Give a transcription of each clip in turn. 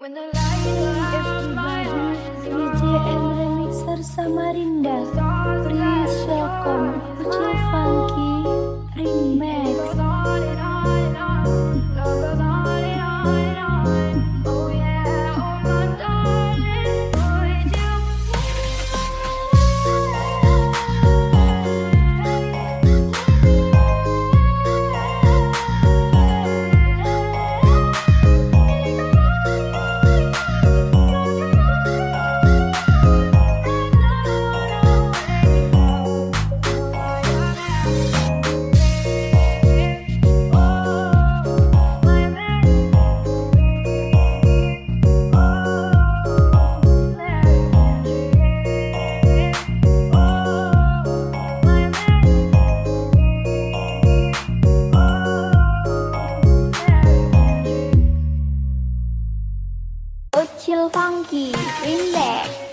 When the lights are Everybody, DJM Remixer Samarinda Pinky, relax.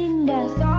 indah